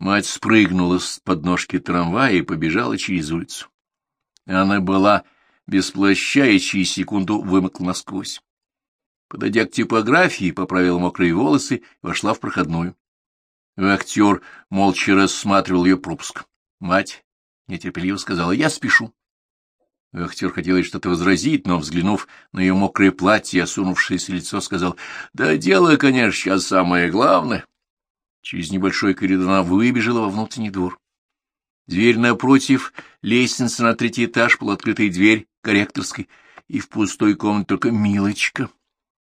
Мать спрыгнула с подножки трамвая и побежала через улицу. Она была без плаща и через секунду вымокла насквозь. Подойдя к типографии, поправила мокрые волосы и вошла в проходную. Актер молча рассматривал ее пропуск. Мать нетерпеливо сказала, «Я спешу». Актер хотел что-то возразить, но, взглянув на ее мокрое платье и осунувшееся лицо, сказал, «Да дело, конечно, сейчас самое главное». Через небольшой коридор она выбежала во внутренний двор. Дверь напротив, лестница на третий этаж, полуоткрытая дверь корректорской, и в пустой комнате только Милочка,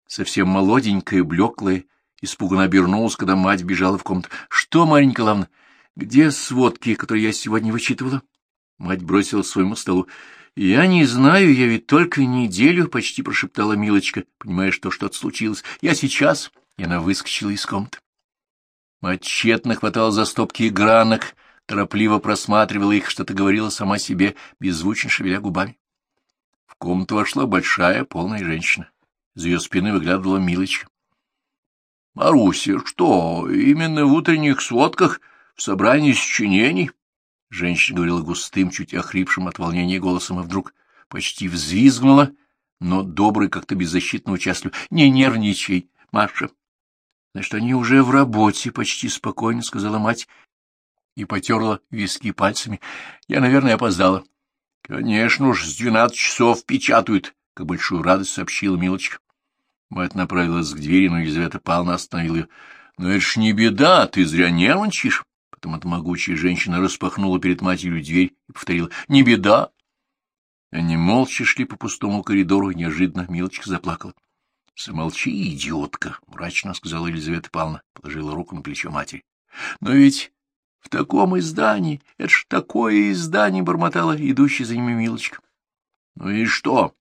совсем молоденькая, блеклая, испуганно обернулась, когда мать бежала в комнату. — Что, Марья Николаевна, где сводки, которые я сегодня вычитывала? Мать бросила своему столу. — Я не знаю, я ведь только неделю, — почти прошептала Милочка, понимая, что что-то случилось. — Я сейчас. И она выскочила из комнаты. Мать тщетно хватала за стопки гранок, торопливо просматривала их, что-то говорила сама себе, беззвучно шевеля губами. В комнату вошла большая, полная женщина. За ее спины выглядывала Милочка. — Маруся, что, именно в утренних сводках, в собрании сочинений? Женщина говорила густым, чуть охрипшим от волнения голосом, и вдруг почти взвизгнула, но добрый, как-то беззащитно участливо. — Не нервничай, Маша. — Значит, они уже в работе, — почти спокойно сказала мать и потерла виски пальцами. Я, наверное, опоздала. — Конечно уж, с двенадцать часов печатают, — как большую радость сообщила Милочка. Мать направилась к двери, но Елизавета Павловна остановила ее. — Но это ж не беда, ты зря нервничаешь. Потом эта могучая женщина распахнула перед матерью дверь и повторила. — Не беда. Они молча шли по пустому коридору, неожиданно Милочка заплакала. — Замолчи, идиотка, — мрачно сказала Елизавета Павловна, положила руку на плечо матери. — Но ведь в таком издании, это ж такое издание, — бормотала идущая за ними Милочка. — Ну и что?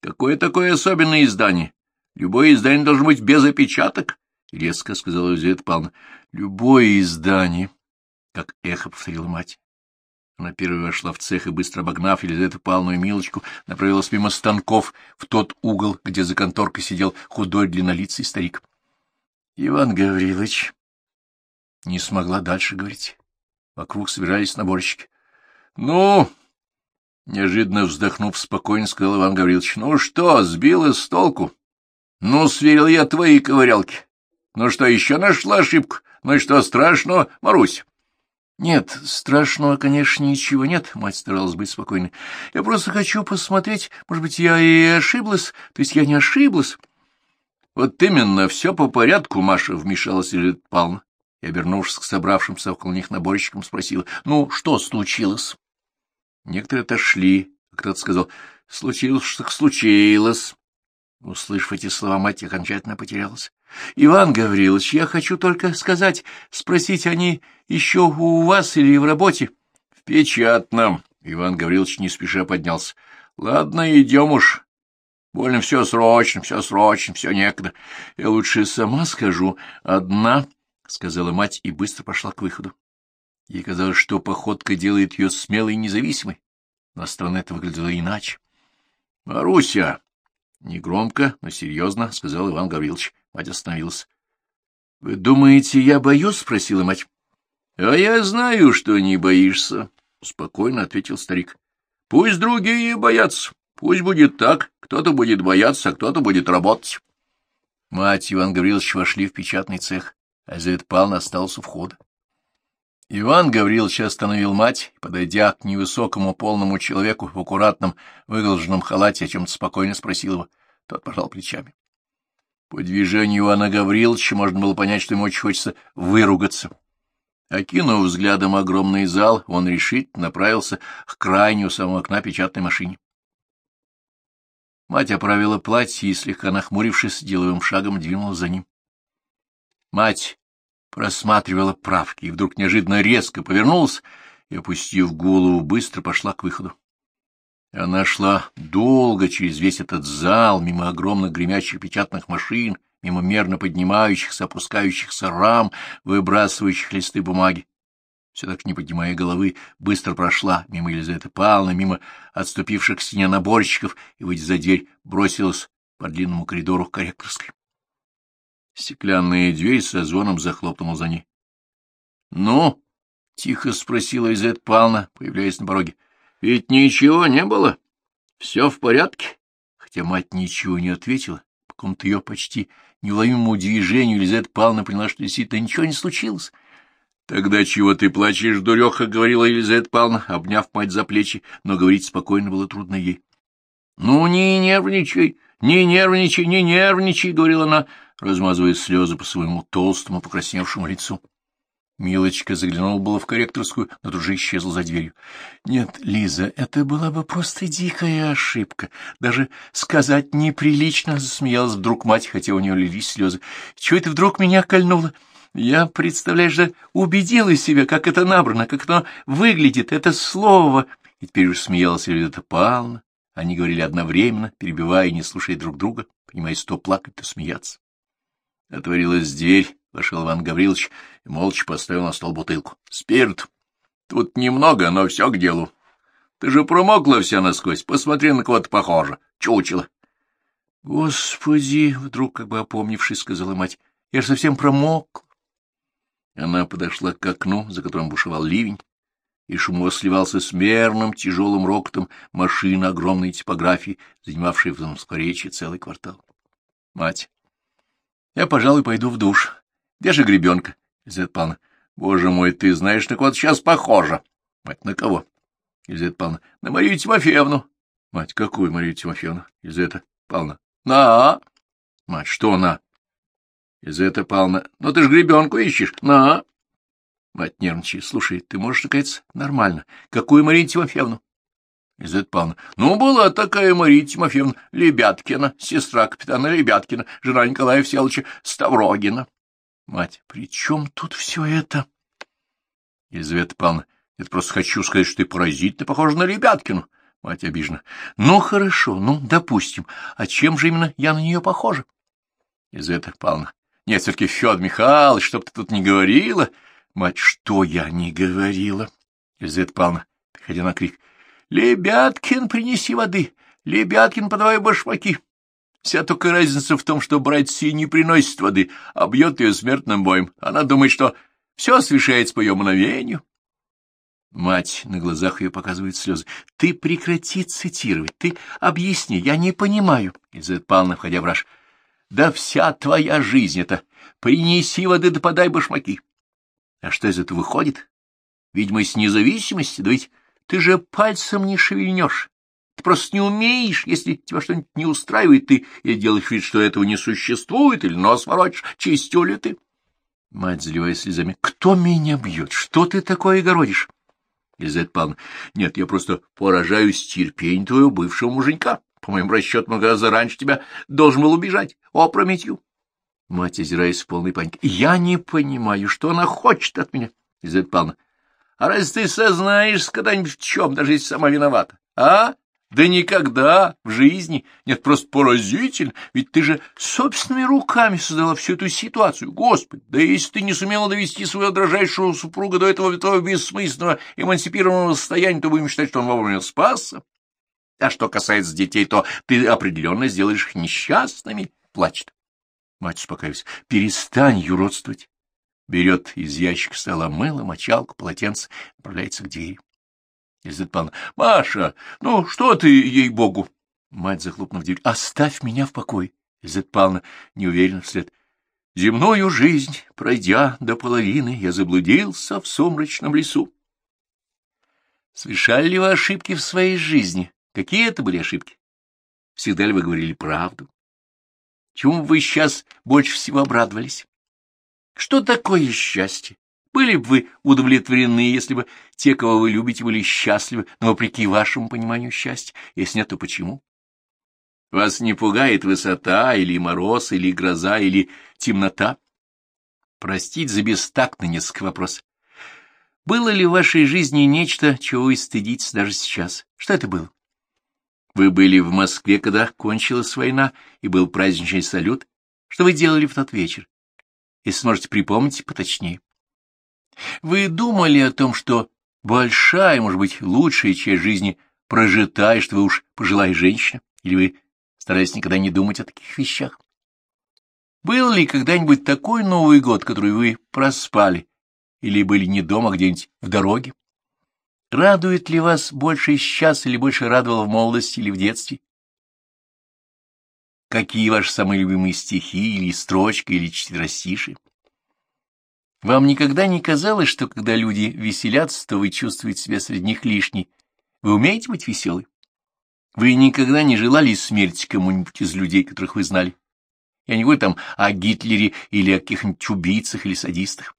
Какое такое особенное издание? Любое издание должно быть без опечаток, — резко сказала Елизавета Павловна. — Любое издание, — как эхо повторила мать. Она первой вошла в цех и, быстро обогнав Елизавету Павловну и Милочку, направилась мимо станков в тот угол, где за конторкой сидел худой длиннолицый старик. — Иван Гаврилович не смогла дальше говорить. Вокруг собирались наборщики. — Ну, — неожиданно вздохнув, спокойно сказал Иван Гаврилович, — ну что, сбила с толку? Ну, сверил я твои ковырялки. Ну что, еще нашла ошибку? Ну и что страшного, Марусь? Нет, страшного, конечно, ничего нет, мать старалась быть спокойной. Я просто хочу посмотреть, может быть, я и ошиблась, то есть я не ошиблась. Вот именно, все по порядку, Маша, вмешалась Елизавета Павловна и, обернувшись к собравшимся около них наборщикам, спросила, ну, что случилось? Некоторые отошли, кто-то сказал, случилось, что случилось. Услышав эти слова, мать окончательно потерялась. — Иван Гаврилович, я хочу только сказать, спросить, они еще у вас или в работе? — В печатном. Иван Гаврилович не спеша поднялся. — Ладно, идем уж. Больно все срочно, все срочно, все некогда. Я лучше сама скажу. Одна, — сказала мать и быстро пошла к выходу. Ей казалось, что походка делает ее смелой и независимой. Но странно это выглядело иначе. — Маруся! Негромко, но серьезно, — сказал Иван Гаврилович. Мать остановилась. — Вы думаете, я боюсь? — спросила мать. — А я знаю, что не боишься, — спокойно ответил старик. — Пусть другие боятся. Пусть будет так. Кто-то будет бояться, а кто-то будет работать. Мать Иван Гаврилович вошли в печатный цех, а Зевет Павловна остался у входа. Иван Гаврилович остановил мать, подойдя к невысокому полному человеку в аккуратном выглаженном халате, о чем-то спокойно спросил его. Тот пожал плечами. По движению Ивана Гавриловича можно было понять, что ему очень хочется выругаться. Окинув взглядом огромный зал, он решительно направился к крайнему самому окна печатной машине. Мать оправила платье и, слегка нахмурившись, деловым шагом двинула за ним. Мать просматривала правки и вдруг неожиданно резко повернулась и, опустив голову, быстро пошла к выходу. Она шла долго через весь этот зал, мимо огромных гремящих печатных машин, мимо мерно поднимающихся, опускающихся рам, выбрасывающих листы бумаги. Все так не поднимая головы, быстро прошла мимо Елизаветы Павловны, мимо отступивших к стене наборщиков и, выйдя за дверь, бросилась по длинному коридору к корректорской. Стеклянная дверь со звоном захлопнула за ней. — Ну, тихо спросила Изет Павловна, появляясь на пороге. — Ведь ничего не было? Все в порядке? Хотя мать ничего не ответила, по какому-то ее почти неуловимому движению Елизавета Павловна поняла, что действительно ничего не случилось. — Тогда чего ты плачешь, дуреха? — говорила Елизавета Павловна, обняв мать за плечи, но говорить спокойно было трудно ей. — Ну, не нервничай, не нервничай, не нервничай, — говорила она, размазывая слезы по своему толстому покрасневшему лицу. Милочка заглянула было в корректорскую, но тут же исчезла за дверью. — Нет, Лиза, это была бы просто дикая ошибка. Даже сказать неприлично, — засмеялась вдруг мать, хотя у нее лились слезы. — Чего это вдруг меня кольнуло? Я, представляешь, же убедила себя, как это набрано, как оно выглядит, это слово. И теперь уж смеялась Елизавета Павловна. Они говорили одновременно, перебивая и не слушая друг друга, понимаясь, то плакать, то смеяться. Отворилась дверь, вошел Иван Гаврилович и молча поставил на стол бутылку. — Спирт. Тут немного, но все к делу. Ты же промокла вся насквозь. Посмотри, на кого-то похоже. Чучело. — Господи! — вдруг, как бы опомнившись, сказала мать. — Я же совсем промокла. Она подошла к окну, за которым бушевал ливень, и шум его сливался с мерным тяжелым рокотом машины огромной типографии, занимавшей в Замскворечье целый квартал. — Мать! Я, пожалуй, пойду в душ. Где же гребенка? Елизавета Павловна. Боже мой, ты знаешь, на кого сейчас похожа. Мать, на кого? Елизавета Павловна. На Марию Тимофеевну. Мать, какую Марию Тимофеевну? Елизавета Павловна. На. Мать, что на? Елизавета Павловна. Ну ты ж гребенку ищешь. На. Мать нервничает. Слушай, ты можешь, наконец, нормально. Какую Марию Тимофеевну? Лизавета Павловна. Ну, была такая Мария Тимофеевна Лебяткина, сестра капитана Лебяткина, жена Николая Всеволодовича Ставрогина. Мать, при чем тут все это? Елизавета Павловна. Я просто хочу сказать, что ты поразительно похожа на Лебяткину. Мать обижена. Ну, хорошо, ну, допустим. А чем же именно я на нее похожа? Елизавета Павловна. Нет, все-таки, Федор Михайлович, чтоб ты тут не говорила. Мать, что я не говорила? Елизавета Павловна, приходя на крик. Лебяткин, принеси воды! Лебяткин, подавай башмаки! Вся только разница в том, что братья не приносит воды, а бьет ее смертным боем. Она думает, что все совершается по ее мгновению. Мать на глазах ее показывает слезы. — Ты прекрати цитировать, ты объясни, я не понимаю. Изет Павловна, входя в раж. — Да вся твоя жизнь это принеси воды да подай башмаки. А что из этого выходит? Видимость независимости, да ведь ты же пальцем не шевельнешь. Ты просто не умеешь, если тебя что-нибудь не устраивает, ты или делаешь вид, что этого не существует, или нос ворочишь, чистю ли ты. Мать, заливаясь слезами, кто меня бьет? Что ты такое городишь? Елизавета Павловна, нет, я просто поражаюсь терпению твоего бывшего муженька. По моим расчетам, гораздо раньше тебя должен был убежать опрометью. Мать, озираясь в полной панике, я не понимаю, что она хочет от меня. Елизавета Павловна, а разве ты сознаешь когда-нибудь в чем, даже если сама виновата? А? Да никогда в жизни. Нет, просто поразительно. Ведь ты же собственными руками создала всю эту ситуацию. Господи, да если ты не сумела довести своего дрожайшего супруга до этого, этого бессмысленного эмансипированного состояния, то будем считать, что он вовремя спасся. А что касается детей, то ты определенно сделаешь их несчастными. Плачет. Мать успокаивается. Перестань юродствовать берет из ящика стола мыло, мочалку, полотенце, направляется к двери. Елизавета Павловна, — Маша, ну что ты, ей-богу? Мать, захлопнув дверь, — Оставь меня в покое. Елизавета Павловна неуверенно вслед. Земную жизнь, пройдя до половины, я заблудился в сумрачном лесу. Совершали ли вы ошибки в своей жизни? Какие это были ошибки? Всегда ли вы говорили правду? Чему вы сейчас больше всего обрадовались? Что такое счастье? Были бы вы удовлетворены, если бы те, кого вы любите, были счастливы, но вопреки вашему пониманию счастья? Если нет, то почему? Вас не пугает высота, или мороз, или гроза, или темнота? Простить за бестактный несколько вопросов. Было ли в вашей жизни нечто, чего вы стыдитесь даже сейчас? Что это было? Вы были в Москве, когда кончилась война, и был праздничный салют. Что вы делали в тот вечер? Если сможете припомнить поточнее. Вы думали о том, что большая, может быть, лучшая часть жизни прожита, и что вы уж пожилая женщина, или вы старались никогда не думать о таких вещах? Был ли когда-нибудь такой Новый год, который вы проспали, или были не дома, а где-нибудь в дороге? Радует ли вас больше сейчас или больше радовало в молодости или в детстве? Какие ваши самые любимые стихи, или строчка, или четверостишие? Вам никогда не казалось, что когда люди веселятся, то вы чувствуете себя среди них лишней? Вы умеете быть веселой? Вы никогда не желали смерти кому-нибудь из людей, которых вы знали? Я не говорю там о Гитлере или о каких-нибудь убийцах или садистах.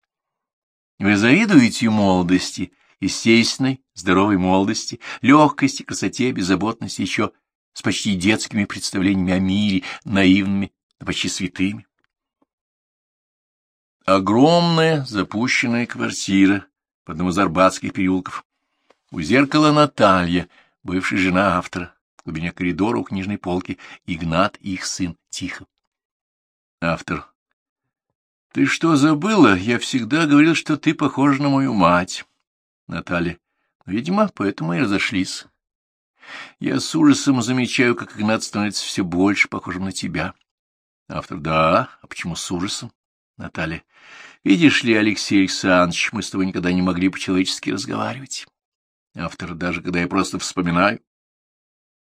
Вы завидуете молодости, естественной, здоровой молодости, легкости, красоте, беззаботности, еще с почти детскими представлениями о мире, наивными, почти святыми. Огромная запущенная квартира в одном из арбатских переулков. У зеркала Наталья, бывшая жена автора. В глубине коридора у книжной полки Игнат их сын Тихо. Автор. Ты что, забыла? Я всегда говорил, что ты похожа на мою мать. Наталья. Видимо, поэтому и разошлись. Я с ужасом замечаю, как Игнат становится все больше похожим на тебя. Автор. Да, а почему с ужасом? Наталья. Видишь ли, Алексей Александрович, мы с тобой никогда не могли по-человечески разговаривать. Автор. Даже когда я просто вспоминаю.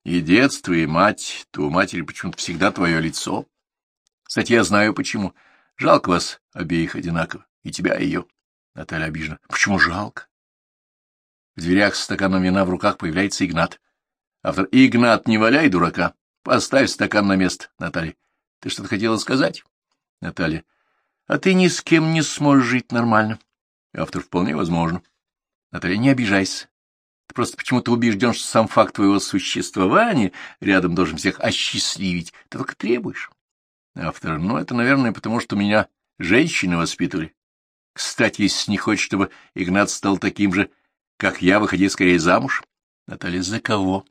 И детство, и мать, то у матери почему-то всегда твое лицо. Кстати, я знаю почему. Жалко вас обеих одинаково, и тебя, и ее. Наталья обижена. Почему жалко? В дверях с стаканом вина в руках появляется Игнат. Автор. Игнат, не валяй дурака. Поставь стакан на место, Наталья. Ты что-то хотела сказать? Наталья. А ты ни с кем не сможешь жить нормально. Автор. Вполне возможно. Наталья. Не обижайся. Ты просто почему-то убежден, что сам факт твоего существования рядом должен всех осчастливить. Ты только требуешь. Автор. Ну, это, наверное, потому что меня женщины воспитывали. Кстати, если не хочешь, чтобы Игнат стал таким же, как я, выходи скорее замуж. Наталья. За кого?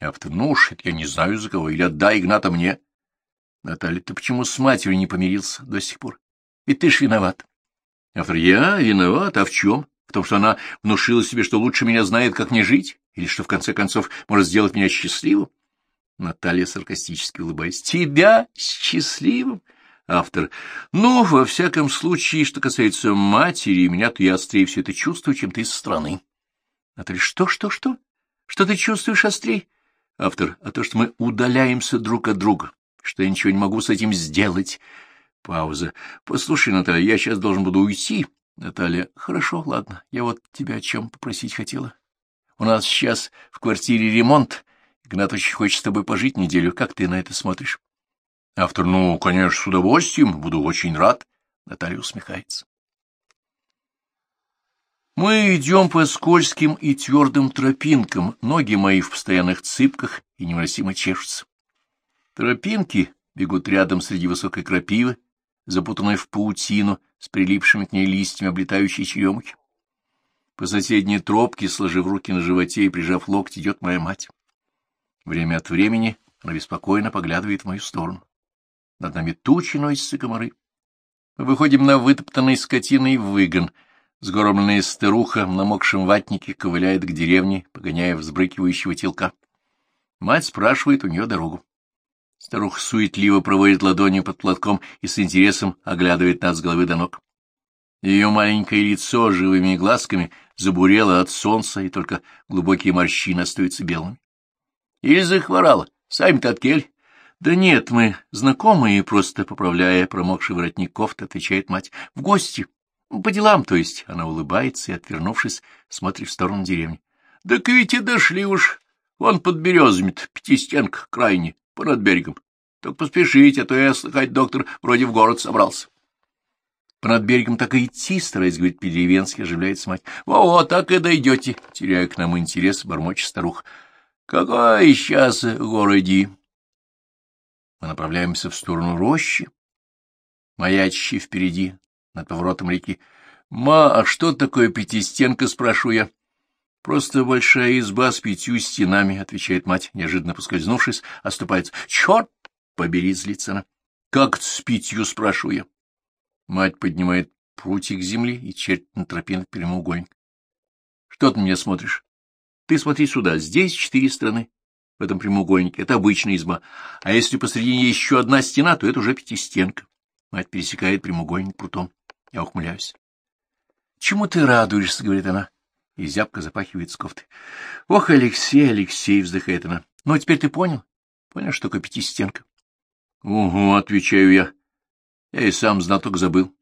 Автор, ну уж, я не знаю за кого, или отдай Игната мне. Наталья, ты почему с матерью не помирился до сих пор? Ведь ты ж виноват. Автор, я виноват, а в чем? В том, что она внушила себе, что лучше меня знает, как мне жить, или что, в конце концов, может сделать меня счастливым? Наталья саркастически улыбаясь. Тебя счастливым? Автор. Ну, во всяком случае, что касается матери, меня, то я острее все это чувствую, чем ты из страны. Наталья. Что, что, что? Что ты чувствуешь острее? Автор, а то, что мы удаляемся друг от друга, что я ничего не могу с этим сделать. Пауза. Послушай, Наталья, я сейчас должен буду уйти. Наталья, хорошо, ладно, я вот тебя о чем попросить хотела. У нас сейчас в квартире ремонт. Игнат очень хочет с тобой пожить неделю. Как ты на это смотришь? Автор, ну, конечно, с удовольствием, буду очень рад. Наталья усмехается. Мы идем по скользким и твердым тропинкам, ноги мои в постоянных цыпках и невыносимо чешутся. Тропинки бегут рядом среди высокой крапивы, запутанной в паутину, с прилипшими к ней листьями облетающей черемухи. По соседней тропке, сложив руки на животе и прижав локти, идет моя мать. Время от времени она беспокойно поглядывает в мою сторону. Над нами тучи носятся комары. Мы выходим на вытоптанный скотиной выгон — Сгорбленная старуха в намокшем ватнике ковыляет к деревне, погоняя взбрыкивающего телка. Мать спрашивает у нее дорогу. Старуха суетливо проводит ладонью под платком и с интересом оглядывает нас с головы до ног. Ее маленькое лицо живыми глазками забурело от солнца, и только глубокие морщины остаются белыми. Или захворала. Сами-то от кель. Да нет, мы знакомые, просто поправляя промокший воротник кофты, отвечает мать. В гости. По делам, то есть. Она улыбается и, отвернувшись, смотрит в сторону деревни. — Да ведь и дошли уж. Вон под березами-то, пятистенка, крайне, понад берегом. Так поспешите, а то я, слыхать, доктор вроде в город собрался. Понад берегом так и идти, стараясь говорить по-деревенски, оживляется мать. Во-во, так и дойдете, теряя к нам интерес, бормочет старуха. Какой сейчас городи? Мы направляемся в сторону рощи, маячащей впереди, над поворотом реки. — Ма, а что такое пятистенка, спрашиваю я. — Просто большая изба с пятью стенами, — отвечает мать, неожиданно поскользнувшись, оступается. — Черт побери, злится она. — Как с пятью, — спрашиваю я. Мать поднимает прутик земли и чертит на тропинок прямоугольник. — Что ты меня смотришь? — Ты смотри сюда, здесь четыре стороны в этом прямоугольнике. Это обычная изба. А если посредине еще одна стена, то это уже пятистенка. Мать пересекает прямоугольник прутом. Я ухмыляюсь. Чему ты радуешься? — говорит она. И зябко запахивает с кофты. — Ох, Алексей, Алексей, — вздыхает она. — Ну, теперь ты понял? Понял, что такое пятистенка? — Угу, — отвечаю я. Я и сам знаток забыл.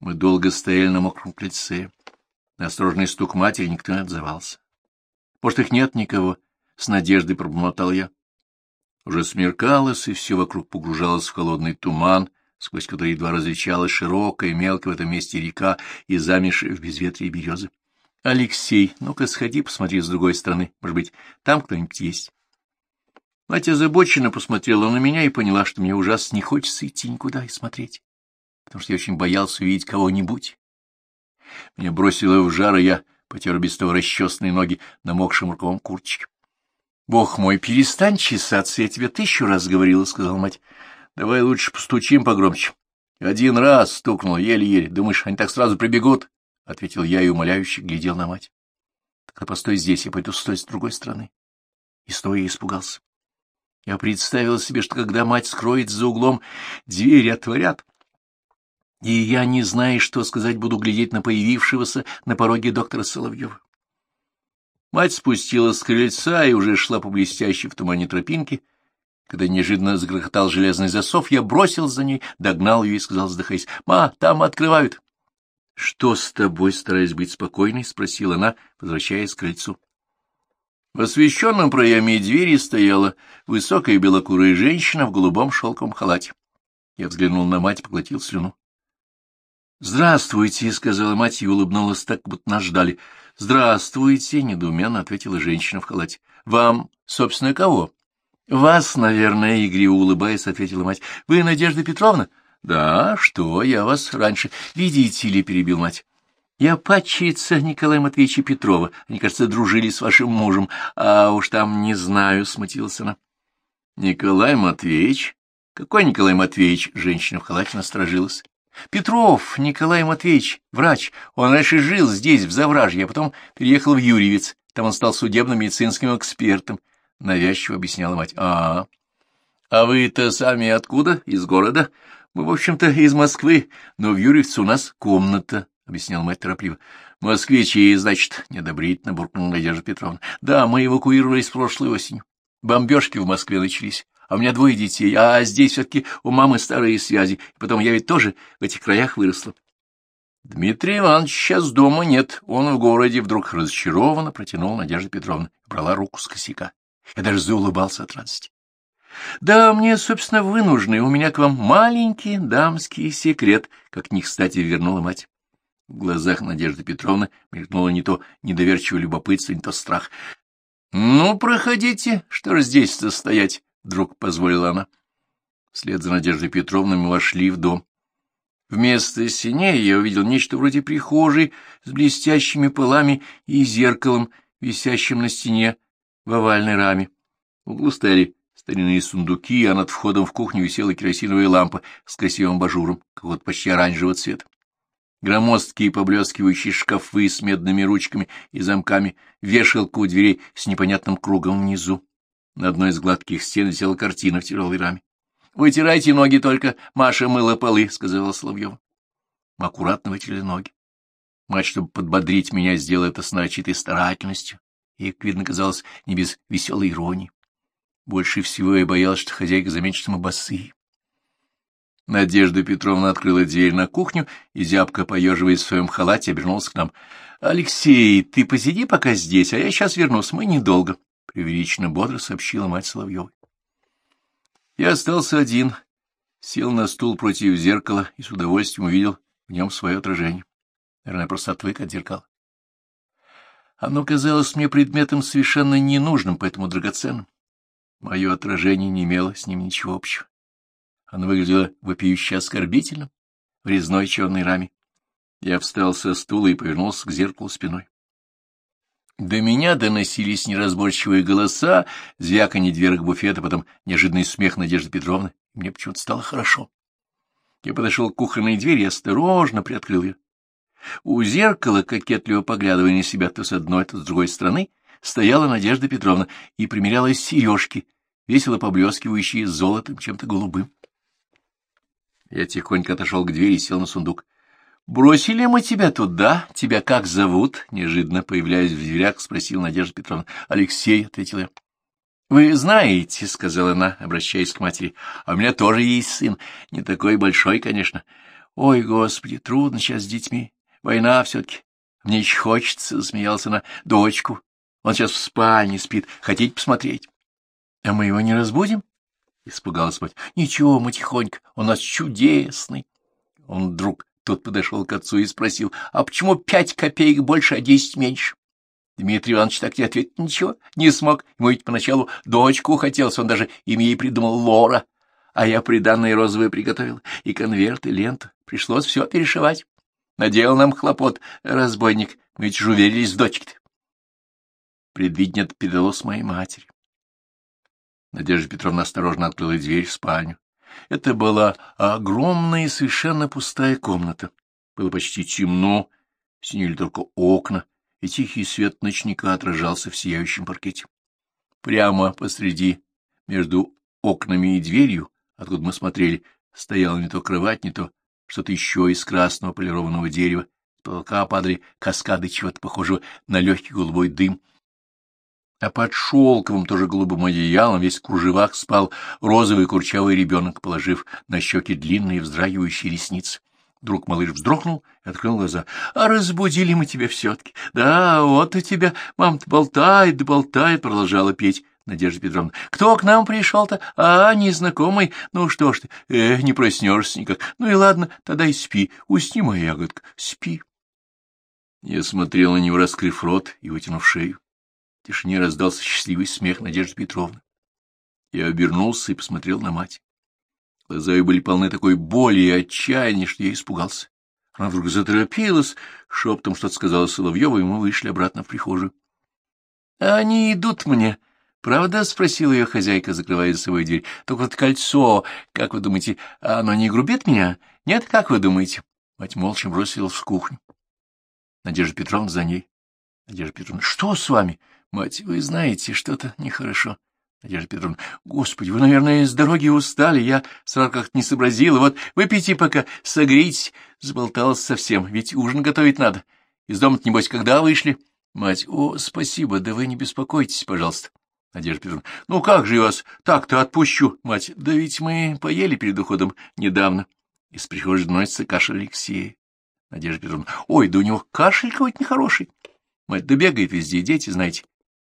Мы долго стояли на мокром крыльце. На осторожный стук матери никто не отзывался. Может, их нет никого? С надеждой пробормотал я. Уже смеркалось, и все вокруг погружалось в холодный туман, сквозь который едва различалась широкая, мелкая в этом месте река и замеши в безветрие березы. — Алексей, ну-ка сходи, посмотри с другой стороны. Может быть, там кто-нибудь есть? Мать озабоченно посмотрела на меня и поняла, что мне ужасно не хочется идти никуда и смотреть, потому что я очень боялся увидеть кого-нибудь. Меня бросило в жар, и я потер без того расчесанные ноги намокшим рукавом курточки. — Бог мой, перестань чесаться, я тебе тысячу раз говорила, — сказала мать. — Давай лучше постучим погромче. — Один раз стукнул, еле-еле. Думаешь, они так сразу прибегут? — ответил я и умоляюще глядел на мать. — Тогда постой здесь, я пойду стой с другой стороны. И стоя испугался. Я представил себе, что когда мать скроет за углом, двери отворят, и я, не зная, что сказать, буду глядеть на появившегося на пороге доктора Соловьева. Мать спустилась с крыльца и уже шла по блестящей в тумане тропинке. Когда неожиданно загрохотал железный засов, я бросил за ней, догнал ее и сказал, вздыхаясь, «Ма, там открывают!» «Что с тобой?» — стараясь быть спокойной, — спросила она, возвращаясь к крыльцу. В освещенном проеме двери стояла высокая белокурая женщина в голубом шелковом халате. Я взглянул на мать, поглотил слюну. «Здравствуйте», — сказала мать и улыбнулась так, будто нас ждали. «Здравствуйте», — недоуменно ответила женщина в халате. «Вам, собственно, кого?» «Вас, наверное», — игриво улыбаясь, ответила мать. «Вы Надежда Петровна?» «Да, что, я вас раньше...» «Видите ли», — перебил мать. «Я падчерица Николая Матвеевича Петрова. Они, кажется, дружили с вашим мужем. А уж там не знаю», — смутилась она. «Николай Матвеевич? Какой Николай Матвеевич?» — женщина в халате насторожилась. Петров Николай Матвеевич, врач. Он раньше жил здесь, в Завражье, а потом переехал в Юрьевец. Там он стал судебным медицинским экспертом. Навязчиво объясняла мать. А, -а, а вы-то сами откуда? Из города? Мы, в общем-то, из Москвы, но в Юрьевце у нас комната, — объясняла мать торопливо. Москвичи, значит, неодобрительно буркнула Надежда Петровна. Да, мы эвакуировались прошлой осенью. Бомбежки в Москве начались а у меня двое детей, а здесь все-таки у мамы старые связи, и потом я ведь тоже в этих краях выросла. Дмитрий Иванович сейчас дома нет, он в городе вдруг разочарованно протянул Надежда Петровна, брала руку с косяка. Я даже заулыбался от радости. Да, мне, собственно, вы нужны, у меня к вам маленький дамский секрет, как не кстати вернула мать. В глазах Надежды Петровны мелькнуло не то недоверчивое любопытство, не то страх. — Ну, проходите, что ж здесь стоять? вдруг позволила она. Вслед за Надеждой Петровной мы вошли в дом. Вместо синей я увидел нечто вроде прихожей с блестящими полами и зеркалом, висящим на стене в овальной раме. В углу стояли старинные сундуки, а над входом в кухню висела керосиновая лампа с красивым бажуром, какого-то почти оранжевого цвета. Громоздкие поблескивающие шкафы с медными ручками и замками, вешалка у дверей с непонятным кругом внизу. На одной из гладких стен висела картина в тяжелой раме. — Вытирайте ноги только, Маша мыла полы, — сказала Соловьева. Мы аккуратно вытерли ноги. Мать, чтобы подбодрить меня, сделала это с нарочитой старательностью, и, как видно, казалось, не без веселой иронии. Больше всего я боялась, что хозяйка заметит, что мы босые. Надежда Петровна открыла дверь на кухню и, зябко поеживаясь в своем халате, обернулась к нам. — Алексей, ты посиди пока здесь, а я сейчас вернусь, мы недолго. —— преувеличенно бодро сообщила мать Соловьевой. Я остался один, сел на стул против зеркала и с удовольствием увидел в нем свое отражение. Наверное, просто отвык от зеркала. Оно казалось мне предметом совершенно ненужным, поэтому драгоценным. Мое отражение не имело с ним ничего общего. Оно выглядело вопиюще оскорбительным в резной черной раме. Я встал со стула и повернулся к зеркалу спиной. До меня доносились неразборчивые голоса, звяканье дверок буфета, потом неожиданный смех Надежды Петровны. Мне почему-то стало хорошо. Я подошел к кухонной двери и осторожно приоткрыл ее. У зеркала, кокетливо поглядывая на себя то с одной, то с другой стороны, стояла Надежда Петровна и примеряла сережки, весело поблескивающие золотом чем-то голубым. Я тихонько отошел к двери и сел на сундук. Бросили мы тебя туда? Тебя как зовут? Неожиданно появляясь в дверях, спросил Надежда Петровна. Алексей, — ответила я. Вы знаете, — сказала она, обращаясь к матери, — а у меня тоже есть сын, не такой большой, конечно. Ой, господи, трудно сейчас с детьми. Война все-таки. Мне еще хочется, — смеялась она, — дочку. Он сейчас в спальне спит. Хотите посмотреть? — А мы его не разбудим? — испугалась мать. — Ничего, мы тихонько. Он у нас чудесный. Он вдруг тут подошел к отцу и спросил, а почему пять копеек больше, а десять меньше? Дмитрий Иванович так не ответил ничего, не смог. Ему ведь поначалу дочку хотелось, он даже имя ей придумал Лора. А я приданные розовые приготовил, и конверт, и ленту. Пришлось все перешивать. Наделал нам хлопот, разбойник. Мы ведь же уверились в дочке-то. Предвидение это передалось моей матери. Надежда Петровна осторожно открыла дверь в спальню. Это была огромная и совершенно пустая комната. Было почти темно, синели только окна, и тихий свет ночника отражался в сияющем паркете. Прямо посреди, между окнами и дверью, откуда мы смотрели, стояла не то кровать, не то что-то еще из красного полированного дерева. С потолка падали каскады чего-то похожего на легкий голубой дым. А под шелковым, тоже голубым одеялом, весь в кружевах спал розовый курчавый ребенок, положив на щеки длинные вздрагивающие ресницы. Вдруг малыш вздрогнул и открыл глаза. — А разбудили мы тебя все-таки. Да, вот у тебя мама-то болтает, да болтает, — продолжала петь Надежда Петровна. — Кто к нам пришел-то? А, незнакомый. Ну что ж ты, э, не проснешься никак. Ну и ладно, тогда и спи. Усни, моя ягодка, спи. Я смотрел на него, раскрыв рот и вытянув шею. В тишине раздался счастливый смех Надежды Петровны. Я обернулся и посмотрел на мать. Глаза ее были полны такой боли и отчаяния, что я испугался. Она вдруг заторопилась, шептом что-то сказала Соловьеву, и мы вышли обратно в прихожую. — Они идут мне, правда? — спросила ее хозяйка, закрывая за собой дверь. — Только вот кольцо, как вы думаете, оно не грубит меня? Нет, как вы думаете? Мать молча бросилась в кухню. Надежда Петровна за ней. Надежда Петровна, что с вами? Мать, вы знаете, что-то нехорошо. Надежда Петровна, господи, вы, наверное, с дороги устали, я сразу как-то не сообразила. Вот выпейте пока, согрейтесь. Заболталась совсем, ведь ужин готовить надо. Из дома небось, когда вышли? Мать, о, спасибо, да вы не беспокойтесь, пожалуйста. Надежда Петровна, ну как же я вас так-то отпущу? Мать, да ведь мы поели перед уходом недавно. Из прихожей доносится кашель Алексея. Надежда Петровна, ой, да у него кашель какой-то нехороший. Мать, да бегает везде, дети, знаете.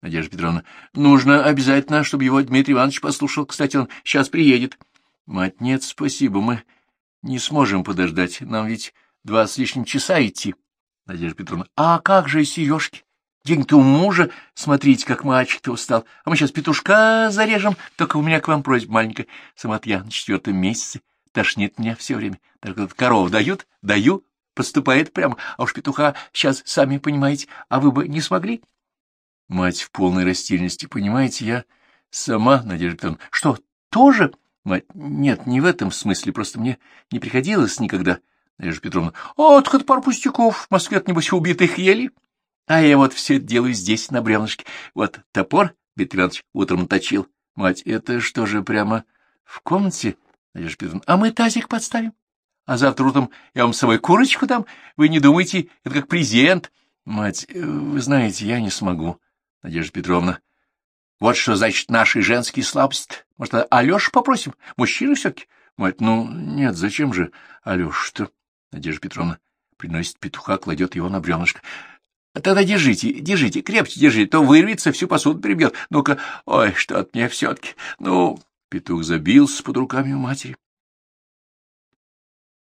Надежда Петровна. — Нужно обязательно, чтобы его Дмитрий Иванович послушал. Кстати, он сейчас приедет. — Мать, нет, спасибо, мы не сможем подождать. Нам ведь два с лишним часа идти. Надежда Петровна. — А как же сережки? День-то у мужа. Смотрите, как мальчик-то устал. А мы сейчас петушка зарежем. Только у меня к вам просьба маленькая. Сама я на четвертом месяце. Тошнит меня все время. Только коров дают? Даю. Поступает прямо. А уж петуха сейчас, сами понимаете, а вы бы не смогли? — Мать в полной растерянности. Понимаете, я сама, Надежда Петровна. Что, тоже? Мать, нет, не в этом смысле, просто мне не приходилось никогда. Надежда Петровна. Это пар пустяков. В Москве, небось, убитых ели. А я вот все это делаю здесь, на бревнышке. Вот топор Иванович утром точил. Мать, это что же, прямо в комнате? Надежда Петровна. А мы тазик подставим. А завтра утром я вам с собой курочку дам. Вы не думайте, это как презент. Мать, э, вы знаете, я не смогу. Надежда Петровна. Вот что значит наши женские слабости. Может, Алешу попросим? Мужчина все-таки. Мать, ну, нет, зачем же Алеша-то? Надежда Петровна приносит петуха, кладет его на бревнышко. Тогда держите, держите, крепче держите, то вырвется, всю посуду прибьет. Ну-ка, ой, что от меня все-таки. Ну, петух забился под руками у матери.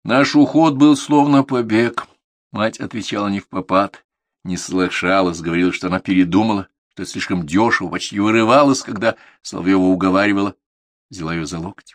Наш уход был словно побег. Мать отвечала не в попад, не слышалась, говорила, что она передумала что слишком дешево, почти вырывалась, когда Соловьева уговаривала, взяла ее за локоть.